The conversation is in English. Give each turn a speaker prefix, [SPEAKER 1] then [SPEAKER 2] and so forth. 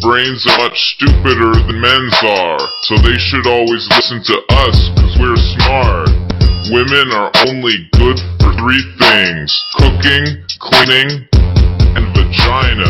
[SPEAKER 1] brains are much stupider than men's are. So they should always listen to us, cause we're smart. Women are only good for three things. Cooking, cleaning, and vaginas.